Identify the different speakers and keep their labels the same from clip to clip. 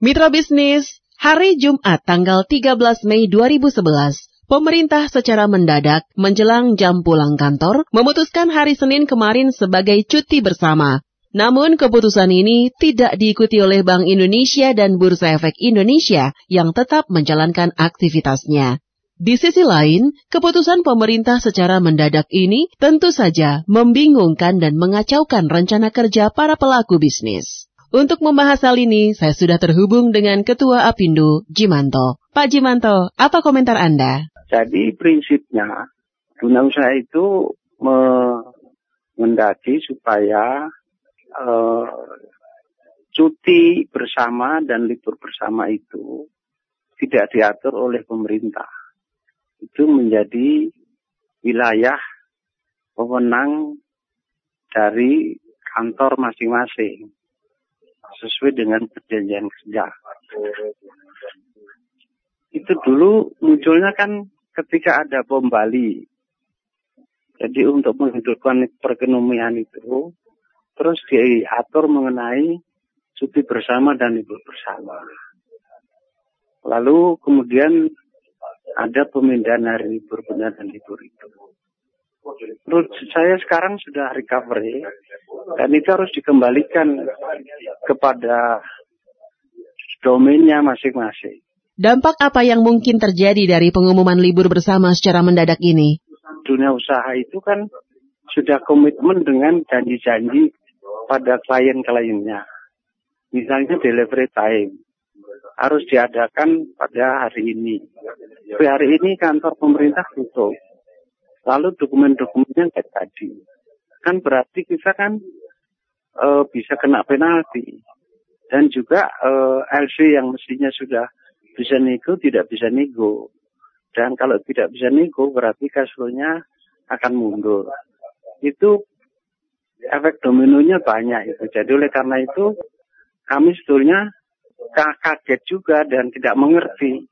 Speaker 1: Mitra bisnis, hari Jumat tanggal 13 Mei 2011, pemerintah secara mendadak menjelang jam pulang kantor memutuskan hari Senin kemarin sebagai cuti bersama. Namun keputusan ini tidak diikuti oleh Bank Indonesia dan Bursa Efek Indonesia yang tetap menjalankan aktivitasnya. Di sisi lain, keputusan pemerintah secara mendadak ini tentu saja membingungkan dan mengacaukan rencana kerja para pelaku bisnis. Untuk membahas hal ini, saya sudah terhubung dengan Ketua Apindo, Jimanto. Pak Jimanto, apa komentar Anda?
Speaker 2: Jadi prinsipnya, dunia usaha itu mengendaki supaya uh, cuti bersama dan libur bersama itu tidak diatur oleh pemerintah. Itu menjadi wilayah pemenang dari kantor masing-masing sesuai dengan perjanjian kerja. Itu dulu munculnya kan ketika ada bom Bali. Jadi untuk menghidupkan perekonomian itu, terus diatur mengenai cuti bersama dan libur bersama. Lalu kemudian ada pemindahan hari libur benar dan libur itu. Menurut saya sekarang sudah recovery dan itu harus dikembalikan kepada domainnya masing-masing.
Speaker 1: Dampak apa yang mungkin terjadi dari pengumuman libur bersama secara mendadak ini?
Speaker 2: Dunia usaha itu kan sudah komitmen dengan janji-janji pada klien-kliennya. Misalnya delivery time harus diadakan pada hari ini. Tapi hari ini kantor pemerintah tutup. Lalu dokumen-dokumennya kayak tadi. Kan berarti kita kan e, bisa kena penalti. Dan juga e, eh, LC yang mestinya sudah bisa nego tidak bisa nego. Dan kalau tidak bisa nego berarti flow-nya akan mundur. Itu efek dominonya banyak itu. Jadi oleh karena itu kami sebetulnya kaget juga dan tidak mengerti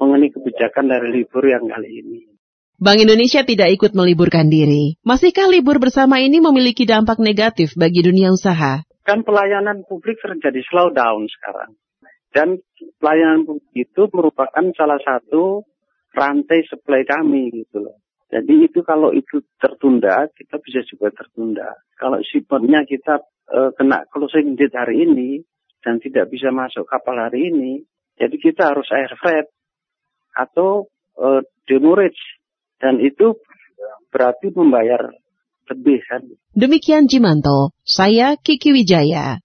Speaker 2: mengenai kebijakan dari libur yang kali ini.
Speaker 1: Bank Indonesia tidak ikut meliburkan diri. Masihkah libur bersama ini memiliki dampak negatif bagi dunia usaha?
Speaker 2: Kan pelayanan publik terjadi slow down sekarang. Dan pelayanan publik itu merupakan salah satu rantai supply kami gitu loh. Jadi itu kalau itu tertunda, kita bisa juga tertunda. Kalau sifatnya kita e, kena closing date hari ini dan tidak bisa masuk kapal hari ini, jadi kita harus air freight atau e, demurrage dan itu berarti membayar lebih kan.
Speaker 1: Demikian Jimanto, saya Kiki Wijaya.